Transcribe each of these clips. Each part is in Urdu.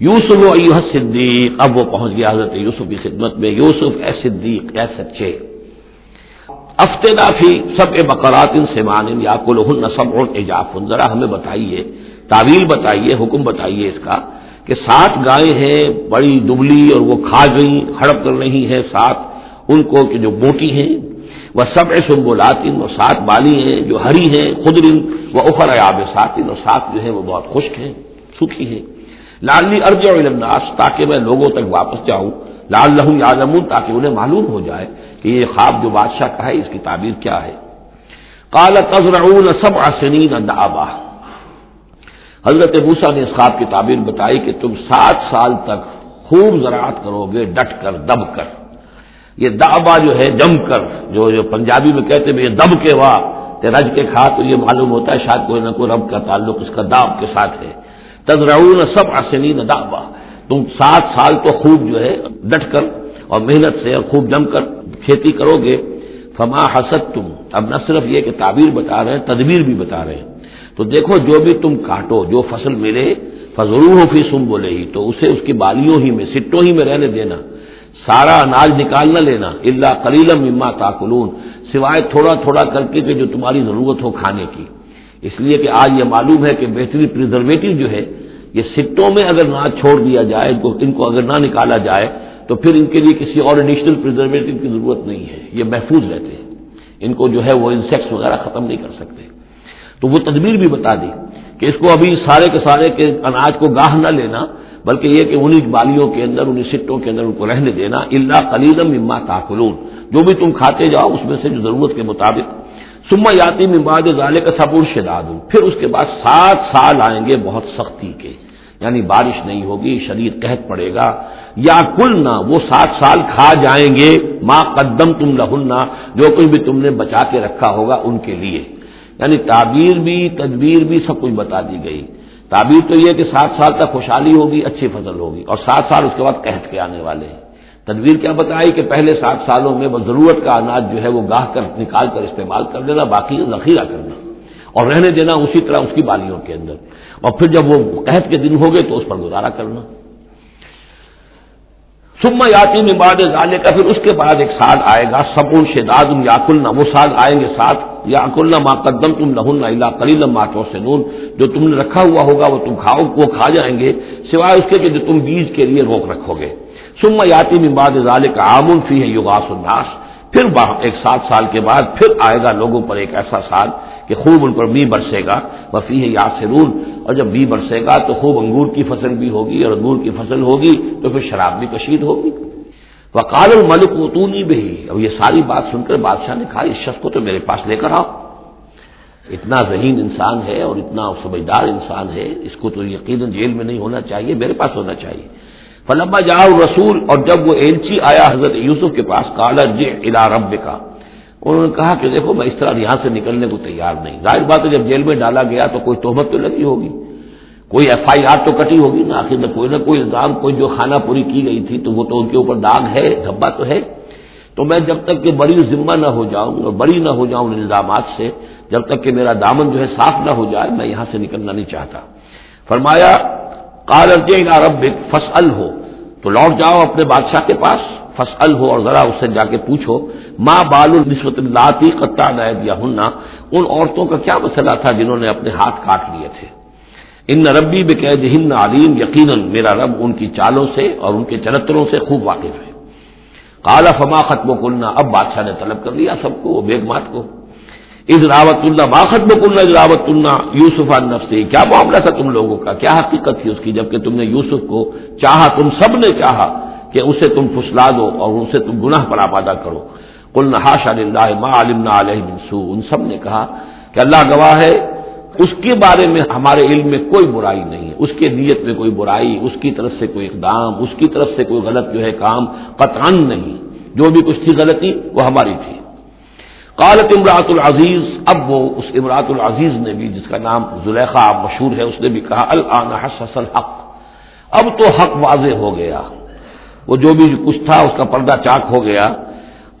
یوسف و ایوہ صدیق اب وہ پہنچ گیا حضرت یوسف کی خدمت میں۔ یوسف، اے صدیق، اے سچے۔ افتنا فی سب بقرات سمان یا کل سب ایجاف ذرا ہمیں بتائیے، تعویل بتائیے، حکم بتائیے اس کا کہ سات گائے ہیں، بڑی دبلی اور وہ کھا گئی ہڑپ کر رہی ہیں سات۔ ان کو کہ جو موٹی ہیں، وہ سب ایسے بولاتین اور سات بالی ہیں جو ہری ہیں خدرین وہ اخر آب ساتین اور سات جو ہیں وہ بہت خشک ہیں سکھی ہیں۔ لالنی ارج اور الناس تاکہ میں لوگوں تک واپس جاؤں لال لہوں یادم تاکہ انہیں معلوم ہو جائے کہ یہ خواب جو بادشاہ کا ہے، اس کی تعبیر کیا ہے۔ کالا تزرعون سب آسنین دعبا حضرت بوسا نے اس خواب کی تعبیر بتائی کہ تم سات سال تک خوب زراعت کرو گے، ڈٹ کر، دب کر۔ یہ دعبا جو ہے جم کر۔ جو جو پنجابی میں کہتے ہیں، یہ دب کے واہ۔ رج کے کھا تو یہ معلوم ہوتا ہے، شاید کوئی نہ کوئی رب کا تعلق اس کا داب کے ساتھ ہے۔ تزرعون سب آسنین دعبا تم سات سال تو خوب جو ہے ڈٹ کر اور محنت سے اور خوب جم کر کھیتی کرو گے۔ فما حسد تم اب نہ صرف یہ کہ تعبیر بتا رہے ہیں، تدبیر بھی بتا رہے ہیں۔ تو دیکھو جو بھی تم کاٹو، جو فصل ملے فضرو ہو فی سم بولے ہی تو اسے اس کی بالیوں ہی میں، سٹوں ہی میں رہنے دینا۔ سارا اناج نکال نہ لینا۔ اللہ کلیلم اما تاکلون۔ سوائے تھوڑا تھوڑا کر کے کہ جو تمہاری ضرورت ہو کھانے کی۔ اس لیے کہ آج یہ معلوم ہے کہ بہترین پرزرویٹو جو ہے یہ سٹوں میں اگر نہ چھوڑ دیا جائے، ان کو اگر نہ نکالا جائے، تو پھر ان کے لیے کسی اور ایڈیشنل پرزرویٹو کی ضرورت نہیں ہے۔ یہ محفوظ رہتے ہیں۔ ان کو جو ہے وہ انسیکٹس وغیرہ ختم نہیں کر سکتے۔ تو وہ تدبیر بھی بتا دی کہ اس کو ابھی سارے کے سارے کے اناج کو گاہ نہ لینا، بلکہ یہ کہ انہیں بالیوں کے اندر انہیں سٹوں کے اندر ان کو رہنے دینا۔ اللہ کلیلم اما تاخلون جو بھی تم کھاتے جاؤ، اس میں سے جو ضرورت کے مطابق۔ سما یاتی ممباد ظالے کا سبور شداد۔ پھر اس کے بعد سات سال آئیں گے بہت سختی کے۔ یعنی بارش نہیں ہوگی شریر قحط پڑے گا۔ یا کل نہ وہ سات سال کھا جائیں گے۔ ماں قدم تم لہننا جو کچھ بھی تم نے بچا کے رکھا ہوگا ان کے لیے۔ یعنی تعبیر بھی، تدبیر بھی سب کچھ بتا دی گئی۔ تعبیر تو یہ کہ سات سال تک خوشحالی ہوگی، اچھی فصل ہوگی۔ اور سات سال اس کے بعد قحط کے آنے والے ہیں۔ تدبیر کیا بتائی کہ پہلے سات سالوں میں ضرورت کا اناج جو ہے وہ گاہ کر، نکال کر استعمال کر دینا، باقی ذخیرہ کرنا اور رہنے دینا اسی طرح اس کی بالیوں کے اندر۔ اور پھر جب وہ قحط کے دن ہو گئے تو اس پر گزارا کرنا۔ سما یاتی میں بعد ڈالے کا پھر اس کے بعد ایک سال آئے گا سبون شداد یاقلنا وہ سال آئیں گے ساتھ۔ یا اکلنا قدم تم نہ اللہ کلیل ماتوں سے نون جو تم نے رکھا ہوا ہوگا وہ تم کھاؤ، وہ کھا جائیں گے، سوائے اس کے کہ جو تم بیج کے لیے روک رکھو گے۔ سما یاتی میں بعد ظالے کا آمن فی ہے یوگاس الناس۔ پھر ایک سات سال کے بعد پھر آئے گا لوگوں پر ایک ایسا سال۔ کہ خوب ان پر بی برسے گا وفی ہے یا سرون اور جب بی برسے گا تو خوب انگور کی فصل بھی ہوگی، اور انگور کی فصل ہوگی تو پھر شراب بھی کشید ہوگی۔ وکال الملک اتونی بھی اب یہ ساری بات سن کر بادشاہ نے کہا، اس شخص کو تو میرے پاس لے کر آؤ۔ اتنا ذہین انسان ہے اور اتنا سمجھدار انسان ہے، اس کو تو یقیناً جیل میں نہیں ہونا چاہیے، میرے پاس ہونا چاہیے۔ فلما جاؤ رسول اور جب وہ ایلچی آیا حضرت یوسف کے پاس کالا جے الا رب کا انہوں نے کہا کہ دیکھو میں اس طرح یہاں سے نکلنے کو تیار نہیں۔ ظاہر بات ہے جب جیل میں ڈالا گیا تو کوئی تہمت تو لگی ہوگی۔ کوئی ایف آئی آر تو کٹی ہوگی نا۔ آخر میں کوئی نہ کوئی الزام، کوئی جو کھانا پوری کی گئی تھی تو وہ تو ان کے اوپر داغ ہے، دھبا تو ہے۔ تو میں جب تک کہ بڑی ذمہ نہ ہو جاؤں اور بڑی نہ ہو جاؤں ان الزامات سے، جب تک کہ میرا دامن جو ہے صاف نہ ہو جائے، میں یہاں سے نکلنا نہیں چاہتا۔ فرمایا کال رب فصل ہو تو لوٹ جاؤ اپنے بادشاہ کے پاس۔ فصل ہو اور ذرا اس سے جا کے پوچھو ماں بال النسبت لاتی قطع دیا ہننا ان عورتوں کا کیا مسئلہ تھا جنہوں نے اپنے ہاتھ کاٹ لیے تھے؟ ان ربی بقید ہند علیم، یقیناً میرا رب ان کی چالوں سے اور ان کے چرتروں سے خوب واقف ہے۔ کالا فما ختم کننا اب بادشاہ نے طلب کر لیا سب کو، وہ کو از راوت اللہ با ختم کننا از راوت اللہ یوسف النفسی کیا معاملہ تھا تم لوگوں کا؟ کیا حقیقت تھی اس کی؟ جبکہ تم نے یوسف کو چاہا، تم سب نے چاہا کہ اسے تم پھسلا دو اور اسے تم گناہ پر آبادہ کرو۔ کل نہاشا اللہ ما علم علیہ منسو ان سب نے کہا کہ اللہ گواہ ہے، اس کے بارے میں ہمارے علم میں کوئی برائی نہیں ہے۔ اس کے نیت میں کوئی برائی، اس کی طرف سے کوئی اقدام، اس کی طرف سے کوئی غلط جو ہے کام قطعا نہیں۔ جو بھی کچھ تھی غلطی، وہ ہماری تھی۔ قالت امراۃ العزیز، اب وہ اس امراۃ العزیز نے بھی، جس کا نام زلیخا مشہور ہے، اس نے بھی کہا حس الحق۔ اب تو حق واضح ہو گیا۔ وہ جو بھی کچھ تھا، اس کا پردہ چاک ہو گیا۔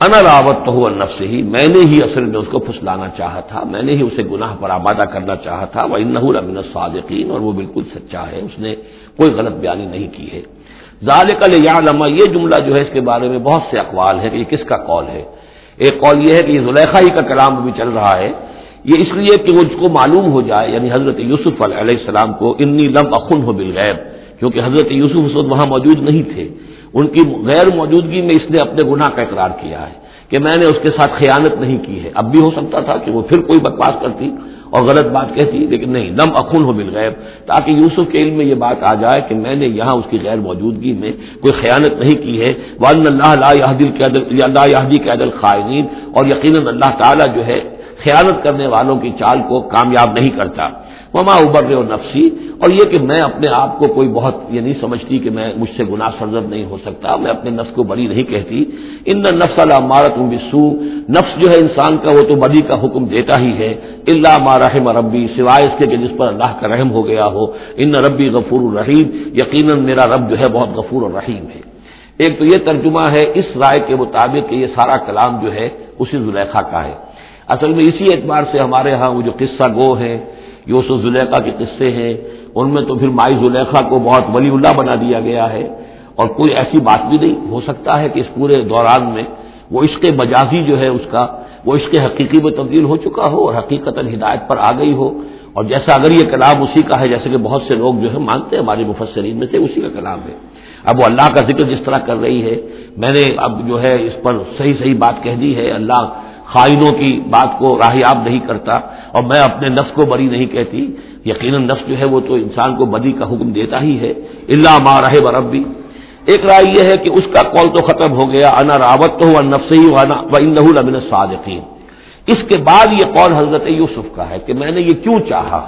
راوت تو ہوا نفس ہی میں نے ہی اصل میں اس کو پھسلانا چاہا تھا، میں نے ہی اسے گناہ پر آبادہ کرنا چاہا تھا۔ وہ امن صادقین اور وہ بالکل سچا ہے، اس نے کوئی غلط بیانی نہیں کی ہے۔ ذالک یا لما یہ جملہ جو ہے، اس کے بارے میں بہت سے اقوال ہے کہ یہ کس کا قول ہے۔ ایک قول یہ ہے کہ یہ زلیخا ہی کا کلام بھی چل رہا ہے۔ یہ اس لیے کہ وہ اس کو معلوم ہو جائے یعنی حضرت یوسف علیہ السلام کو انی لم اخن ہو بالغیب کیونکہ حضرت یوسف اس وقت وہاں موجود نہیں تھے۔ ان کی غیر موجودگی میں اس نے اپنے گناہ کا اقرار کیا ہے کہ میں نے اس کے ساتھ خیانت نہیں کی ہے۔ اب بھی ہو سکتا تھا کہ وہ پھر کوئی بکواس کرتی اور غلط بات کہتی، لیکن نہیں۔ لم اخن ہو مل غیب تاکہ یوسف کے علم میں یہ بات آ جائے کہ میں نے یہاں اس کی غیر موجودگی میں کوئی خیانت نہیں کی ہے۔ ون اللہ اللہ یادی کے عدل اور یقیناً اللہ تعالیٰ جو ہے خیانت کرنے والوں کی چال کو کامیاب نہیں کرتا۔ وما ابر و نفسی اور یہ کہ میں اپنے آپ کو کوئی بہت یہ نہیں سمجھتی کہ میں مجھ سے گناہ سرزد نہیں ہو سکتا، میں اپنے نفس کو بری نہیں کہتی۔ ان نفس اللہ مارت بسو نفس جو ہے انسان کا وہ تو بدی کا حکم دیتا ہی ہے۔ اللہ مارحم ربی سوائے اس کے کہ جس پر اللہ کا رحم ہو گیا ہو۔ ان ربی غفور الرحیم یقیناً میرا رب جو ہے بہت غفور الرحیم ہے۔ ایک تو یہ ترجمہ ہے اس رائے کے مطابق کہ یہ سارا کلام جو ہے اسی زلیخا کا ہے۔ اصل میں اسی اعتبار سے ہمارے ہاں وہ جو قصہ گو ہے یوسف زلیخا کے قصے ہیں۔ ان میں تو پھر مائی زلیخا کو بہت ولی اللہ بنا دیا گیا ہے۔ اور کوئی ایسی بات بھی نہیں، ہو سکتا ہے کہ اس پورے دوران میں وہ عشق مجازی جو ہے اس کا، وہ عشق حقیقی میں تبدیل ہو چکا ہو اور حقیقت ہدایت پر آ گئی ہو۔ اور جیسا اگر یہ کلام اسی کا ہے، جیسے کہ بہت سے لوگ جو ہے مانتے ہیں، ہمارے مفسرین میں سے اسی کا کلام ہے۔ اب وہ اللہ کا ذکر جس طرح کر رہی ہے، میں نے اب جو ہے اس پر صحیح صحیح بات کہہ دی ہے، اللہ خائنوں کی بات کو راہیاب نہیں کرتا اور میں اپنے نفس کو بری نہیں کہتی، یقیناً نفس جو ہے وہ تو انسان کو بدی کا حکم دیتا ہی ہے اللہ ماں رہے بربی ایک رائے یہ ہے کہ اس کا قول تو ختم ہو گیا، انا راوت تو نفس ہی لمن صادقین اس کے بعد یہ قول حضرت یوسف کا ہے کہ میں نے یہ کیوں چاہا؟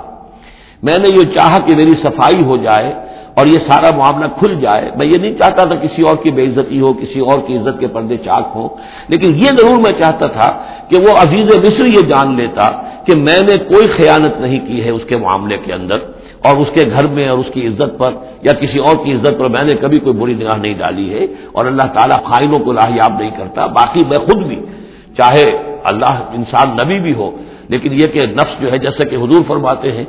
میں نے یہ چاہا کہ میری صفائی ہو جائے اور یہ سارا معاملہ کھل جائے۔ میں یہ نہیں چاہتا تھا کسی اور کی بے عزتی ہو، کسی اور کی عزت کے پردے چاک ہوں۔ لیکن یہ ضرور میں چاہتا تھا کہ وہ عزیز مصر یہ جان لیتا کہ میں نے کوئی خیانت نہیں کی ہے اس کے معاملے کے اندر اور اس کے گھر میں اور اس کی عزت پر یا کسی اور کی عزت پر میں نے کبھی کوئی بری نگاہ نہیں ڈالی ہے۔ اور اللہ تعالیٰ خائنوں کو لاہیاب نہیں کرتا، باقی میں خود بھی، چاہے اللہ انسان نبی بھی ہو، لیکن یہ کہ نفس جو ہے جیسے کہ حضور فرماتے ہیں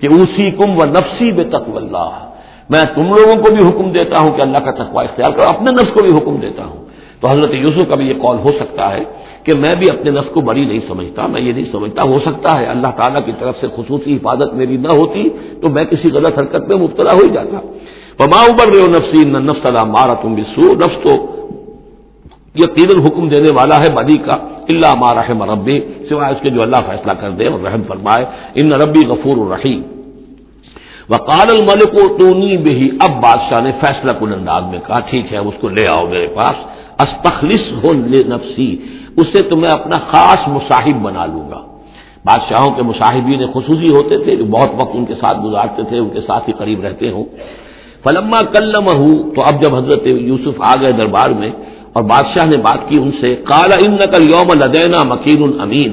کہ اسی کم و نفسی بے تک اللہ۔ میں تم لوگوں کو بھی حکم دیتا ہوں کہ اللہ کا تقوا اختیار کرو، اپنے نفس کو بھی حکم دیتا ہوں۔ تو حضرت یوسف کا بھی یہ قول ہو سکتا ہے کہ میں بھی اپنے نفس کو بڑی نہیں سمجھتا، میں یہ نہیں سمجھتا، ہو سکتا ہے اللہ تعالیٰ کی طرف سے خصوصی حفاظت میری نہ ہوتی تو میں کسی غلط حرکت میں مبتلا ہو ہی جاتا۔ پما ابر رہے ہو نفسی نفس اللہ مارا تم بھی سو نفس تو یقیناً حکم دینے والا ہے بدی کا اللہ مارا ہے مربی سوائے اس کے جو اللہ فیصلہ کر دے اور رحم فرمائے۔ ان ربی غفور الرحیم وقال الملک و ٹونی بہی، اب بادشاہ نے فیصلہ کن انداز میں کہا، ٹھیک ہے، اس کو لے آؤ میرے پاس استخلص ہو نفسی اسے تو میں اپنا خاص مصاحب بنا لوں گا۔ بادشاہوں کے مصاحبین خصوصی ہوتے تھے، جو بہت وقت ان کے ساتھ گزارتے تھے، ان کے ساتھ ہی قریب رہتے ہوں۔ فلما کلم ہوں تو اب جب حضرت یوسف آ گئے دربار میں، اور بادشاہ نے بات کی ان سے کالا ان نقل یوم لدینا مکین الامین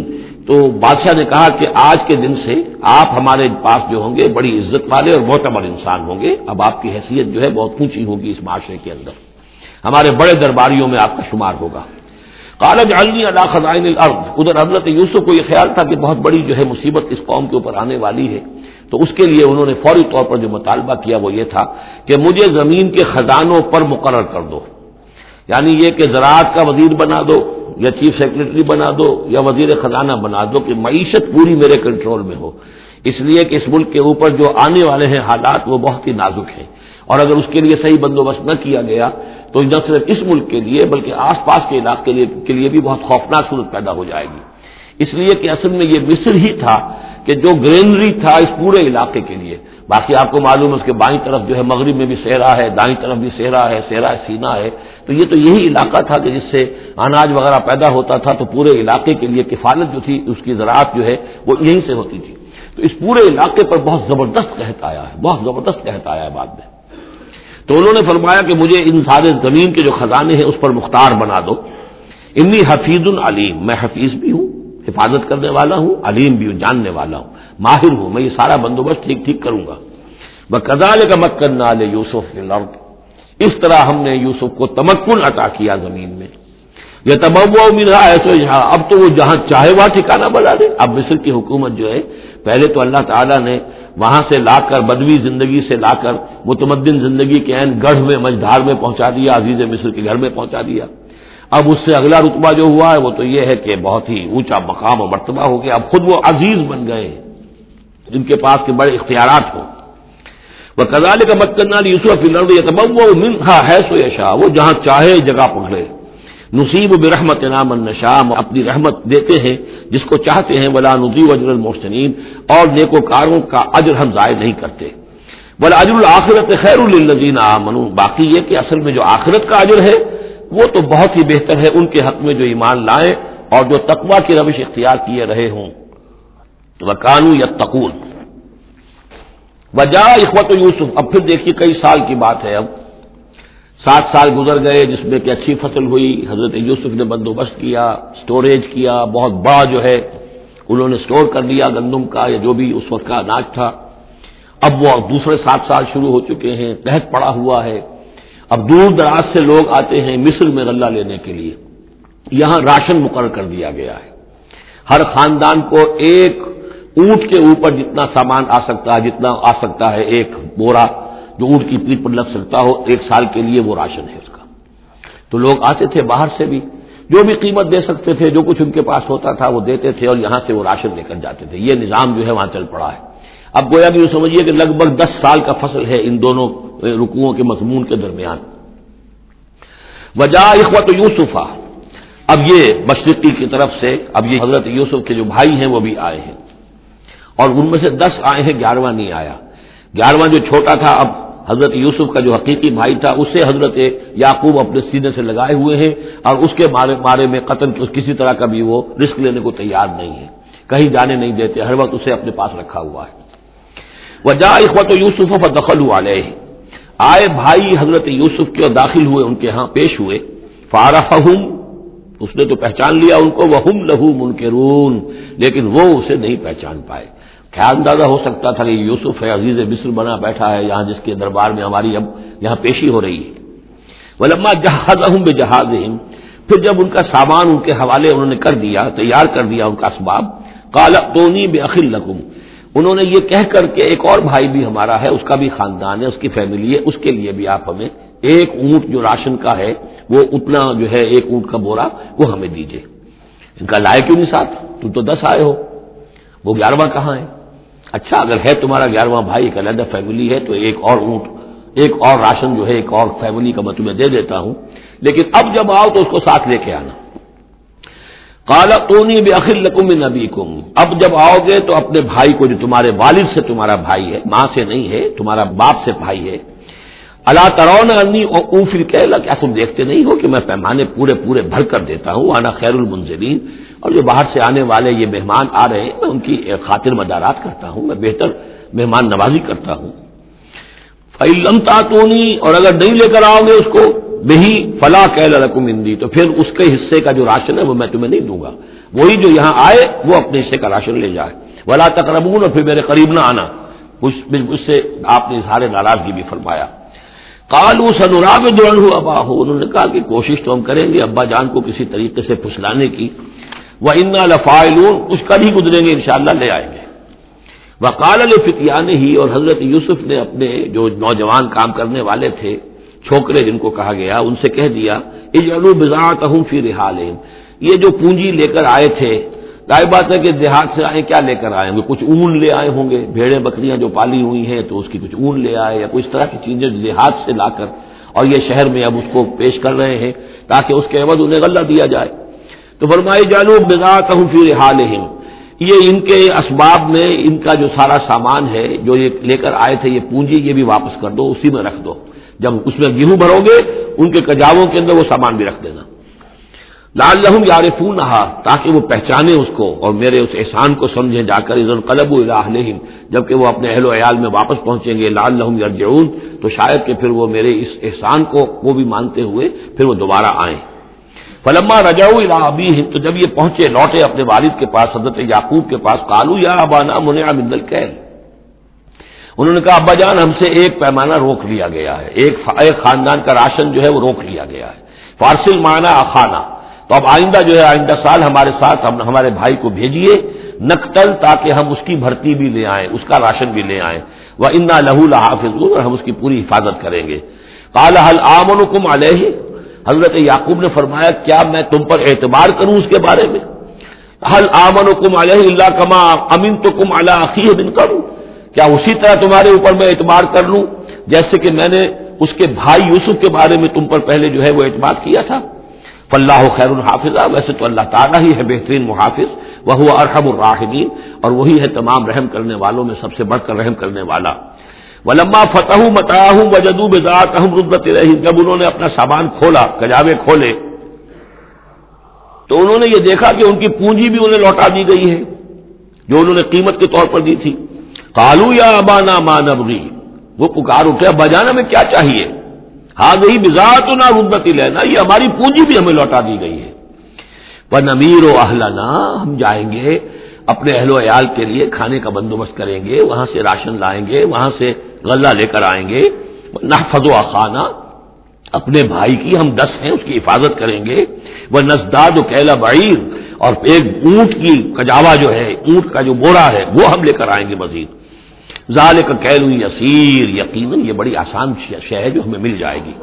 تو بادشاہ نے کہا کہ آج کے دن سے آپ ہمارے پاس جو ہوں گے بڑی عزت والے اور معتبر انسان ہوں گے۔ اب آپ کی حیثیت جو ہے بہت اونچی ہوگی اس معاشرے کے اندر۔ ہمارے بڑے درباریوں میں آپ کا شمار ہوگا۔ کالج علی اللہ خزائن الارض۔ ادھر حضرت یوسف کو یہ خیال تھا کہ بہت بڑی جو ہے مصیبت اس قوم کے اوپر آنے والی ہے۔ تو اس کے لیے انہوں نے فوری طور پر جو مطالبہ کیا وہ یہ تھا کہ مجھے زمین کے خزانوں پر مقرر کر دو۔ یعنی یہ کہ زراعت کا وزیر بنا دو۔ یا چیف سیکرٹری بنا دو یا وزیر خزانہ بنا دو کہ معیشت پوری میرے کنٹرول میں ہو۔ اس لیے کہ اس ملک کے اوپر جو آنے والے ہیں حالات وہ بہت ہی نازک ہیں۔ اور اگر اس کے لیے صحیح بندوبست نہ کیا گیا تو نہ صرف اس ملک کے لیے بلکہ آس پاس کے علاقے کے لیے بھی بہت خوفناک صورت پیدا ہو جائے گی۔ اس لیے کہ اصل میں یہ مصر ہی تھا کہ جو گرینری تھا اس پورے علاقے کے لیے۔ باقی آپ کو معلوم ہے اس کے بائیں طرف جو ہے مغرب میں بھی صحرا ہے، دائیں طرف بھی صحرا ہے، صحرا سینا ہے۔ تو یہ تو یہی علاقہ تھا کہ جس سے اناج وغیرہ پیدا ہوتا تھا، تو پورے علاقے کے لیے کفالت جو تھی، اس کی زراعت جو ہے، وہ یہیں سے ہوتی تھی۔ تو اس پورے علاقے پر بہت زبردست کہتا آیا ہے، بہت زبردست کہتا آیا ہے بعد میں۔ تو انہوں نے فرمایا کہ مجھے ان سارے زمین کے جو خزانے ہیں، اس پر مختار بنا دو۔ انی حفیظ العلیم میں حفیظ بھی ہوں، حفاظت کرنے والا ہوں، علیم بھی ہوں، جاننے والا ہوں، ماہر ہوں، میں یہ سارا بندوبست ٹھیک ٹھیک کروں گا۔ وہ کا مت کرنا یوسف اس طرح ہم نے یوسف کو تمکن عطا کیا زمین میں۔ یہ تبوا میرا ایسو یہاں اب تو وہ جہاں چاہے وہاں ٹھکانا بنا دے۔ اب مصر کی حکومت جو ہے، پہلے تو اللہ تعالیٰ نے وہاں سے لا کر بدوی زندگی سے لا کر متمدن زندگی کے عین گڑھ میں مجھار میں پہنچا دیا، عزیز مصر کے گھر میں پہنچا دیا۔ اب اس سے اگلا رتبہ جو ہوا ہے، وہ تو یہ ہے کہ بہت ہی اونچا مقام و مرتبہ ہو گیا۔ اب خود وہ عزیز بن گئے، جن کے پاس کے بڑے اختیارات ہوں۔ وہ کزال کا مت کرنا یوسف منہا ہے سو یشا وہ جہاں چاہے جگہ پکڑے نصیب برحمت نام النشام اپنی رحمت دیتے ہیں جس کو چاہتے ہیں، ولا نظی وجر المحسنین اور نیکوکاروں کا اجر ہم ضائع نہیں کرتے۔ بلا اجر الآخرت خیر الدین منو باقی یہ کہ اصل میں جو آخرت کا اجر ہے، وہ تو بہت ہی بہتر ہے ان کے حق میں جو ایمان لائیں اور جو تقوا کی روش اختیار کیے رہے ہوں۔ وہ کانو یا تقول وجہ اخوت یوسف، اب پھر دیکھیے کئی سال کی بات ہے اب۔ سات سال گزر گئے، جس میں کہ اچھی فصل ہوئی، حضرت یوسف نے بندوبست کیا سٹوریج کیا، بہت بڑا جو ہے، انہوں نے سٹور کر لیا گندم کا یا جو بھی اس وقت کا اناج تھا۔ اب وہ دوسرے سات سال شروع ہو چکے ہیں تحت پڑا ہوا ہے۔ اب دور دراز سے لوگ آتے ہیں مصر میں غلہ لینے کے لیے۔ یہاں راشن مقرر کر دیا گیا ہے۔ ہر خاندان کو ایک اونٹ کے اوپر جتنا سامان آ سکتا ہے، جتنا آ سکتا ہے ایک بورا جو اونٹ کی پیٹ پر لگ سکتا ہو، ایک سال کے لیے وہ راشن ہے اس کا۔ تو لوگ آتے تھے باہر سے بھی، جو بھی قیمت دے سکتے تھے، جو کچھ ان کے پاس ہوتا تھا، وہ دیتے تھے اور یہاں سے وہ راشن لے کر جاتے تھے۔ یہ نظام جو ہے، وہاں چل پڑا ہے۔ اب گویا بھی سمجھیے کہ لگ بھگ دس سال کا فصل ہے ان دونوں رکوؤں کے مضمون کے درمیان۔ وجہ اخوت یوسفا اب یہ مشرقی کی طرف سے، اب یہ حضرت یوسف کے جو بھائی ہیں، وہ بھی آئے ہیں۔ اور ان میں سے دس آئے ہیں، گیارہواں نہیں آیا۔ گیارہواں جو چھوٹا تھا، اب حضرت یوسف کا جو حقیقی بھائی تھا، اسے حضرت یعقوب اپنے سینے سے لگائے ہوئے ہیں اور اس کے بارے میں قتل کسی طرح کا بھی وہ رسک لینے کو تیار نہیں ہے۔ کہیں جانے نہیں دیتے، ہر وقت اسے اپنے پاس رکھا ہوا ہے۔ وہ جا اخوت یوسف و دخل والے آئے بھائی حضرت یوسف کے اور داخل ہوئے ان کے ہاں پیش ہوئے۔ فارف اس نے تو پہچان لیا ان کو وہ ہم لہو ان کے رون لیکن وہ اسے نہیں پہچان پائے۔ خیال اندازہ ہو سکتا تھا کہ یوسف ہے، عزیز مصر بنا بیٹھا ہے، یہاں جس کے دربار میں ہماری اب یہاں پیشی ہو رہی ہے۔ ولما جہاز بے جہاز پھر جب ان کا سامان ان کے حوالے انہوں نے کر دیا، تیار کر دیا ان کا اسباب کالا تونی بے عقل لکم۔ انہوں نے یہ کہہ کر کے ایک اور بھائی بھی ہمارا ہے، اس کا بھی خاندان ہے، اس کی فیملی ہے، اس کے لیے بھی آپ ہمیں ایک اونٹ جو راشن کا ہے، وہ اتنا جو ہے ایک اونٹ کا بورا، وہ ہمیں دیجیے ان کا لائے کیوں نہیں ساتھ؟ تم تو دس آئے ہو۔ وہ گیارہواں کہاں ہے؟ اچھا اگر ہے تمہارا گیارہواں بھائی ایک علیحدہ فیملی ہے تو ایک اور اونٹ، ایک اور راشن جو ہے، ایک اور فیملی کا میں تمہیں دے دیتا ہوں۔ لیکن اب جب آؤ تو اس کو ساتھ لے کے آنا۔ کالا تونی بخل لکم نبی کم اب جب آؤ گے تو اپنے بھائی کو جو تمہارے والد سے تمہارا بھائی ہے، ماں سے نہیں ہے، تمہارا باپ سے بھائی ہے اللہ ترون انی او پھر کیا تم دیکھتے نہیں ہو کہ میں پیمانے پورے پورے بھر کر دیتا ہوں آنا خیر المنظرین اور جو باہر سے آنے والے یہ مہمان آ رہے ہیں، میں ان کی خاطر مدارات کرتا ہوں، میں بہتر مہمان نوازی کرتا ہوں۔ فعلم تاتونی اور اگر نہیں لے کر آؤ گے اس کو بہی فلاں کہل رقم ہندی تو پھر اس کے حصے کا جو راشن ہے، وہ میں تمہیں نہیں دوں گا۔ وہی جو یہاں آئے، وہ اپنے حصے کا راشن لے جائے۔ ولا تقربون اور پھر میرے قریب نہ آنا۔ اس سے آپ نے اظہار ناراضگی بھی فرمایا۔ کالو سنورا میں ہو ابا ہو انہوں نے کہا کہ کوشش تو ہم کریں گے، ابا جان کو کسی طریقے سے پھسلانے کی۔ وہ ان لفائلون اس کا ہی گزریں گے، انشاءاللہ لے آئیں گے۔ وقال الفتیان ہی اور حضرت یوسف نے اپنے جو نوجوان کام کرنے والے تھے، چھوکرے جن کو کہا گیا، ان سے کہہ دیا اجلو بزاعت ہوں فی رحال یہ جو پونجی لے کر آئے تھے ظاہر بات ہے کہ دیہات سے آئے کیا لے کر آئے ہوں گے؟ کچھ اون لے آئے ہوں گے۔ بھیڑے بکریاں جو پالی ہوئی ہیں تو اس کی کچھ اون لے آئے یا کچھ طرح کی چیزیں دیہات سے لا کر اور یہ شہر میں اب اس کو پیش کر رہے ہیں تاکہ اس کے عوض انہیں غلہ دیا جائے۔ تو فرمائی جالو بزا کہوں حال یہ ان کے اسباب میں ان کا جو سارا سامان ہے، جو یہ لے کر آئے تھے، یہ پونجی، یہ بھی واپس کر دو، اسی میں رکھ دو۔ جب اس میں گیہوں بھرو گے، ان کے کجاووں کے اندر وہ سامان بھی رکھ دینا۔ لال لہم یار تاکہ وہ پہچانے اس کو اور میرے اس احسان کو سمجھیں، جا کر ادھر قلب الہم جبکہ وہ اپنے اہل و عیال میں واپس پہنچیں گے لال لہم یار تو شاید کہ پھر وہ میرے اس احسان کو کو بھی مانتے ہوئے پھر وہ دوبارہ آئیں۔ فلما رجاؤ ابی تو جب یہ پہنچے، لوٹے اپنے والد کے پاس، حضرت یعقوب کے پاس کالو یا ابانا منع مندل قید انہوں نے کہا، ابا جان، ہم سے ایک پیمانہ روک لیا گیا ہے، ایک خاندان کا راشن جو ہے وہ روک لیا گیا ہے۔ فارسل مانا اخانہ تو اب آئندہ جو ہے، آئندہ سال ہمارے ساتھ ہم ہمارے بھائی کو بھیجیے نقتل تاکہ ہم اس کی بھرتی بھی لے آئیں، اس کا راشن بھی لے آئیں۔ وہ انا لہو الحافظ اور ہم اس کی پوری حفاظت کریں گے۔ کالا حل آمن کم علیہ حضرت یعقوب نے فرمایا، کیا میں تم پر اعتبار کروں اس کے بارے میں؟ حل آمن کم علیہ اللہ کما امین تو کم اللہ بن کروں کیا اسی طرح تمہارے اوپر میں اعتبار کر لوں؟ جیسے کہ میں نے اس کے بھائی یوسف کے بارے میں تم پر پہلے جو ہے وہ اعتماد کیا تھا۔ فلاح خیر الحافظ ویسے تو اللہ تعالیٰ ہی ہے بہترین محافظ وہ ہوا ارحم الراحمین، اور وہی ہے تمام رحم کرنے والوں میں سب سے بڑھ کر رحم کرنے والا۔ ولما فتح متاح وجدو بزاط اہم ربت رہی جب انہوں نے اپنا سامان کھولا، کجاوے کھولے، تو انہوں نے یہ دیکھا کہ ان کی پونجی بھی انہیں لوٹا دی گئی ہے، جو انہوں نے قیمت کے طور پر دی تھی۔ کالو یا ابانا مانبری وہ پکار اٹھے بجانا میں کیا چاہیے؟ ہاں گئی بزاط نہ ربتی لینا، یہ ہماری پونجی بھی ہمیں لوٹا دی گئی ہے۔ وہ نمیر و اہلنا ہم جائیں گے، اپنے اہل و عیال کے لیے کھانے کا بندوبست کریں گے، وہاں سے راشن لائیں گے، وہاں سے غلہ لے کر آئیں گے۔ نہ فضو خانہ اپنے بھائی کی ہم دس ہیں، اس کی حفاظت کریں گے۔ وہ نزداد و کیلا بعیر اور ایک اونٹ کی کجاوا جو ہے، اونٹ کا جو بورا ہے، وہ ہم لے کر آئیں گے مزید۔ ظال کا کیلو یسیر، یقیناً یہ بڑی آسان شے ہے جو ہمیں مل جائے گی۔